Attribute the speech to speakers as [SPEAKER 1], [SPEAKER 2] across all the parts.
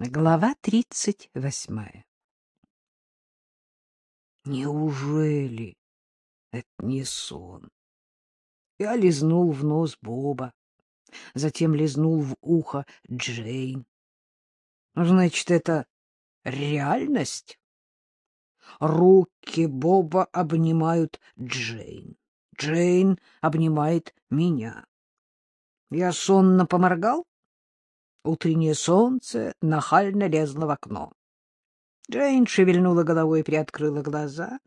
[SPEAKER 1] Глава тридцать восьмая. Неужели это не сон? Я лизнул в нос Боба, затем лизнул в ухо Джейн. Значит, это реальность? Руки Боба обнимают Джейн. Джейн обнимает меня. Я сонно поморгал. Утреннее солнце нахально лезло в окно. Джейн шевельнула головой и приоткрыла глаза.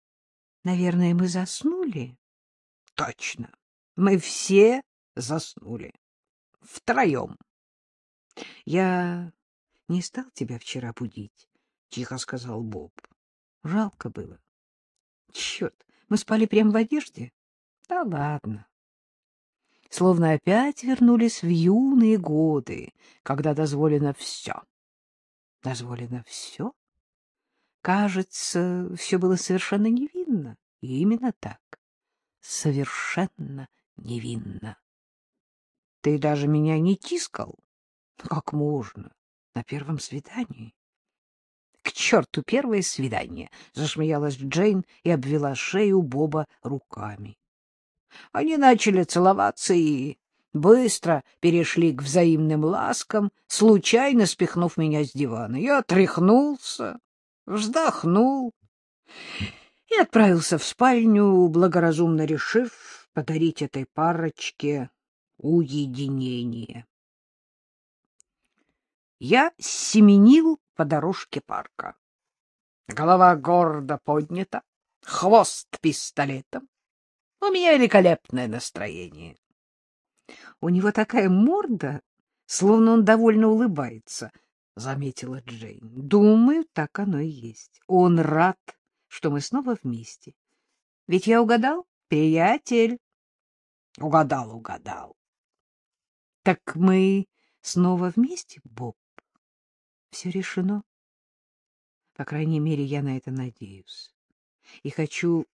[SPEAKER 1] — Наверное, мы заснули? — Точно. Мы все заснули. Втроем. — Я не стал тебя вчера будить, — тихо сказал Боб. Жалко было. — Черт, мы спали прямо в одежде? Да ладно. Словно опять вернулись в юные годы, когда дозволено все. Дозволено все? Кажется, все было совершенно невинно. И именно так. Совершенно невинно. Ты даже меня не тискал? Как можно? На первом свидании? К черту первое свидание! Засмеялась Джейн и обвела шею Боба руками. Они начали целоваться и быстро перешли к взаимным ласкам, случайно спихнув меня с дивана. Я тряхнулся, вздохнул и отправился в спальню, благоразумно решив подарить этой парочке уединение. Я семенил по дорожке парка. Голова гордо поднята, хвост пистолетом. У меня великолепное настроение. У него такая морда, словно он довольно улыбается, — заметила Джейн. Думаю, так оно и есть. Он рад, что мы снова вместе. Ведь я угадал, приятель. Угадал, угадал. Так мы снова вместе, Боб? Все решено. По крайней мере, я на это надеюсь. И хочу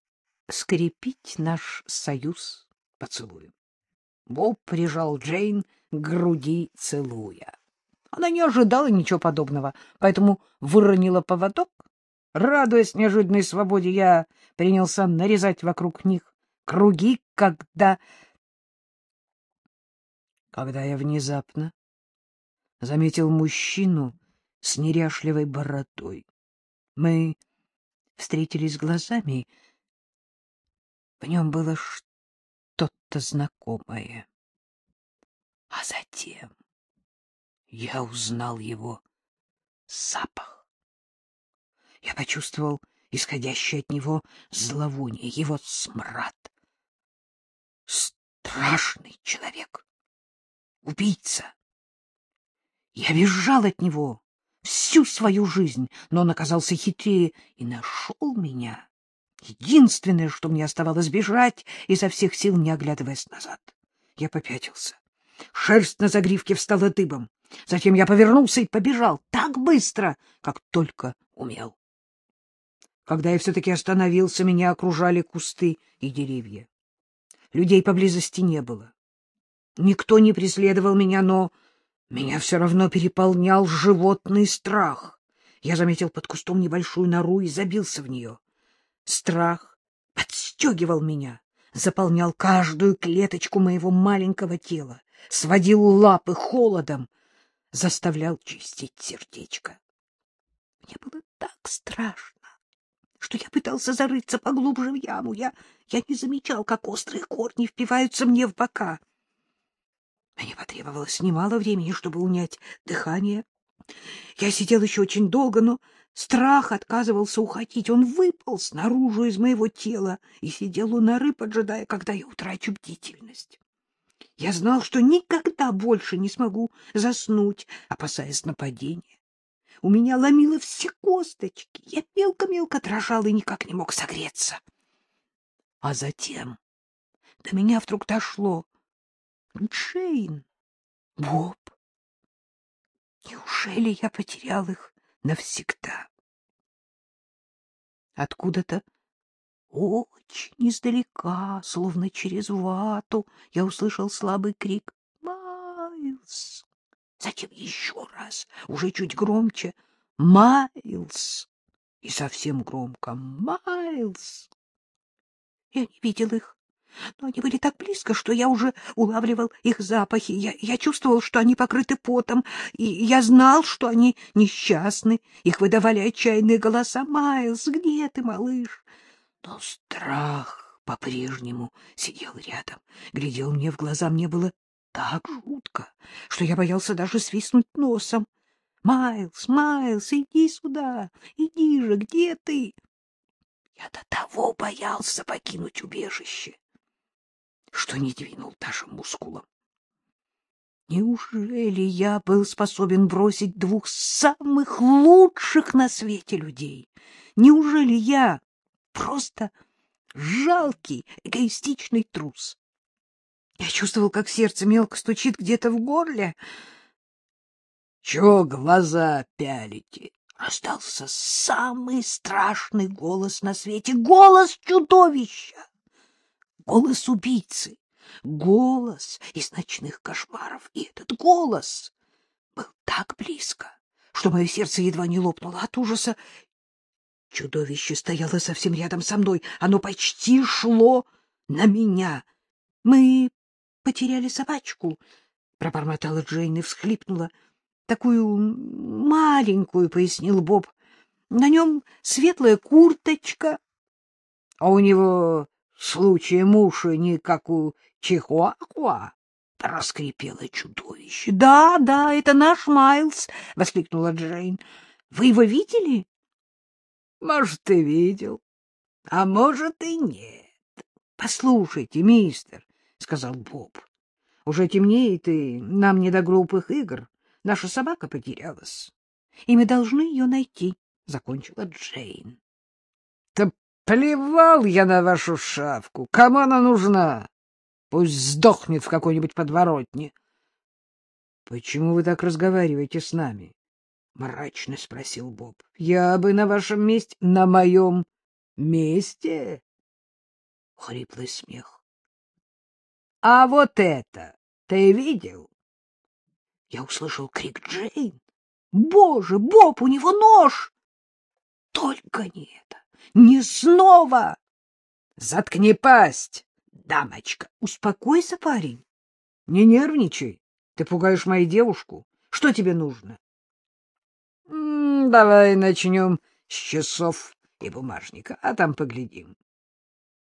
[SPEAKER 1] скрепить наш союз поцелуем. Боб прижал Джейн к груди, целуя. Она не ожидала ничего подобного, поэтому выронила поводок. Радуясь неожиданной свободе, я принялся нарезать вокруг них круги, когда... Когда я внезапно заметил мужчину с неряшливой бородой. Мы встретились глазами, в нем было что-то знакомое. А затем я узнал его запах. Я почувствовал исходящее от него зловоние, его смрад. Страшный человек, убийца. Я бежал от него всю свою жизнь, но он оказался хитрее и нашел меня. Единственное, что мне оставалось бежать, изо всех сил не оглядываясь назад. Я попятился. Шерсть на загривке встала дыбом. Затем я повернулся и побежал так быстро, как только умел. Когда я все-таки остановился, меня окружали кусты и деревья. Людей поблизости не было. Никто не преследовал меня, но меня все равно переполнял животный страх. Я заметил под кустом небольшую нору и забился в нее. Страх подстегивал меня, заполнял каждую клеточку моего маленького тела, сводил лапы холодом, заставлял чистить сердечко. Мне было так страшно, что я пытался зарыться поглубже в яму. Я, я не замечал, как острые корни впиваются мне в бока. Мне потребовалось немало времени, чтобы унять дыхание. Я сидел еще очень долго, но страх отказывался уходить. Он выпал снаружи из моего тела и сидел у норы, поджидая, когда я утрачу бдительность. Я знал, что никогда больше не смогу заснуть, опасаясь нападения. У меня ломило все косточки. Я мелко-мелко дрожал и никак не мог согреться. А затем до меня вдруг дошло. Джейн, Боб, неужели я потерял их навсегда? Откуда-то очень издалека, словно через вату, я услышал слабый крик «Майлз!» Затем еще раз, уже чуть громче. Майлз! И совсем громко. Майлз! Я не видел их, но они были так близко, что я уже улавливал их запахи. Я, я чувствовал, что они покрыты потом, и я знал, что они несчастны. Их выдавали отчаянные голоса. «Майлз, где ты, малыш?» Но страх по-прежнему сидел рядом, глядел мне в глаза. Мне было так жутко, что я боялся даже свистнуть носом. «Майлз, Майлз, иди сюда! Иди же, где ты?» Я до того боялся покинуть убежище, что не двинул даже мускулом. Неужели я был способен бросить двух самых лучших на свете людей? Неужели я просто жалкий, эгоистичный трус? Я чувствовал, как сердце мелко стучит где-то в горле. — Чего глаза пялите? — раздался самый страшный голос на свете. Голос чудовища! Голос убийцы! Голос из ночных кошмаров! И этот голос был так близко, что мое сердце едва не лопнуло от ужаса. Чудовище стояло совсем рядом со мной. Оно почти шло на меня. Мы потеряли собачку, — пробормотала Джейн и всхлипнула. — Такую маленькую, — пояснил Боб. — На нем светлая курточка. — А у него случаем уши не как у Чихуахуа? — раскрепело чудовище. — Да, да, это наш Майлз, — воскликнула Джейн. — Вы его видели? — Может, и видел, а может, и нет. — Послушайте, мистер, — сказал Боб. — Уже темнеет, и нам не до глупых игр. Наша собака потерялась, и мы должны ее найти, — закончила Джейн. — Да плевал я на вашу шавку. Кому она нужна? Пусть сдохнет в какой-нибудь подворотне. — Почему вы так разговариваете с нами? — мрачно спросил Боб. — Я бы на вашем месте... — На моем месте? Хриплый смех. А вот это ты видел? Я услышал крик Джейн. Боже, Боб, у него нож! Только не это, не снова! Заткни пасть, дамочка. Успокойся, парень. Не нервничай. Ты пугаешь мою девушку. Что тебе нужно? М -м, давай начнем с часов и бумажника, а там поглядим.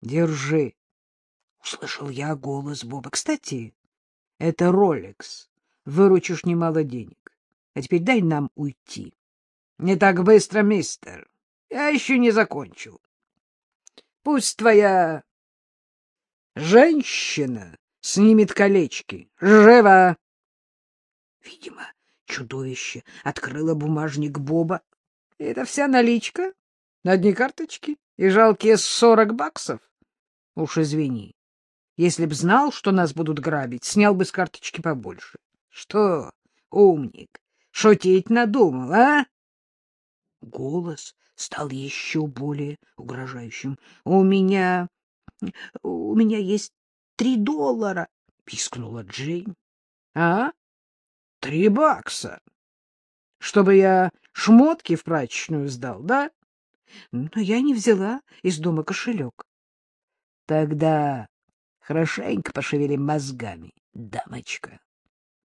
[SPEAKER 1] Держи. Услышал я голос Боба. Кстати, это Ролекс. Выручишь немало денег. А теперь дай нам уйти. Не так быстро, мистер. Я еще не закончил. Пусть твоя женщина снимет колечки. Живо! Видимо, чудовище открыло бумажник Боба. Это вся наличка на дне карточки и жалкие сорок баксов. Уж извини. Если б знал, что нас будут грабить, снял бы с карточки побольше. Что, умник, шутить надумал, а? Голос стал еще более угрожающим. — У меня... у меня есть три доллара, — пискнула Джейн. — А? Три бакса? Чтобы я шмотки в прачечную сдал, да? Но я не взяла из дома кошелек. — Тогда Хорошенько пошевелим мозгами, дамочка.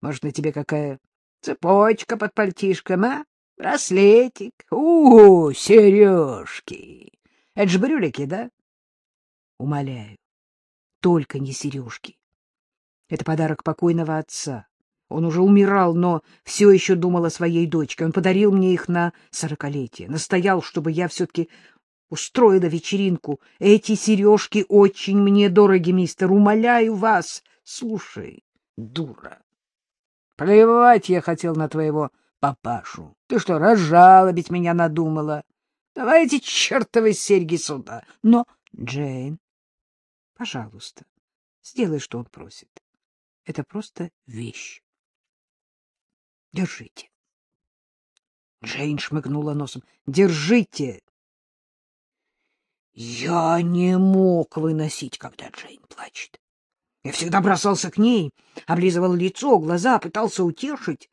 [SPEAKER 1] Может, на тебе какая цепочка под пальтишком, а? Браслетик? У, -у сережки! Это же брюлики, да? Умоляю, только не сережки. Это подарок покойного отца. Он уже умирал, но все еще думал о своей дочке. Он подарил мне их на сорокалетие. Настоял, чтобы я все-таки устроила вечеринку. Эти сережки очень мне дороги, мистер. Умоляю вас. Слушай, дура, плевать я хотел на твоего папашу. Ты что, разжалобить меня надумала? Давай эти чертовы серьги сюда. Но, Джейн, пожалуйста, сделай, что он просит. Это просто вещь. Держите. Джейн шмыгнула носом. Держите. Я не мог выносить, когда Джейн плачет. Я всегда бросался к ней, облизывал лицо, глаза, пытался утешить.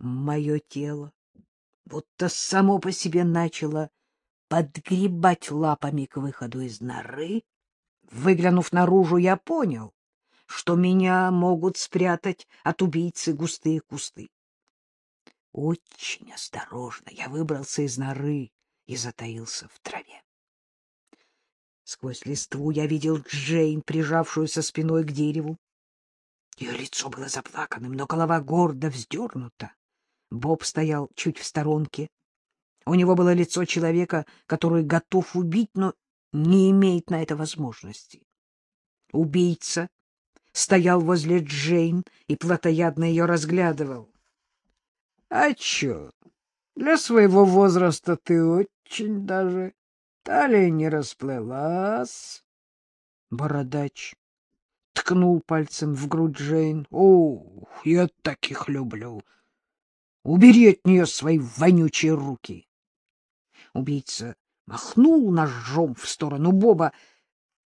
[SPEAKER 1] Мое тело будто само по себе начало подгребать лапами к выходу из норы. Выглянув наружу, я понял, что меня могут спрятать от убийцы густые кусты. Очень осторожно я выбрался из норы и затаился в траве. Сквозь листву я видел Джейн, прижавшуюся спиной к дереву. Ее лицо было заплаканным, но голова гордо вздернута. Боб стоял чуть в сторонке. У него было лицо человека, который готов убить, но не имеет на это возможности. Убийца стоял возле Джейн и плотоядно ее разглядывал. — А чё, для своего возраста ты очень даже... Талия не расплылась. Бородач ткнул пальцем в грудь Джейн. — О, я таких люблю! Убери от нее свои вонючие руки! Убийца махнул ножом в сторону Боба.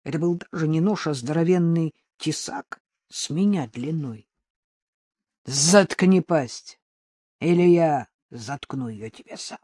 [SPEAKER 1] Это был даже не нож, а здоровенный тесак с меня длиной. — Заткни пасть, или я заткну ее тебе сам.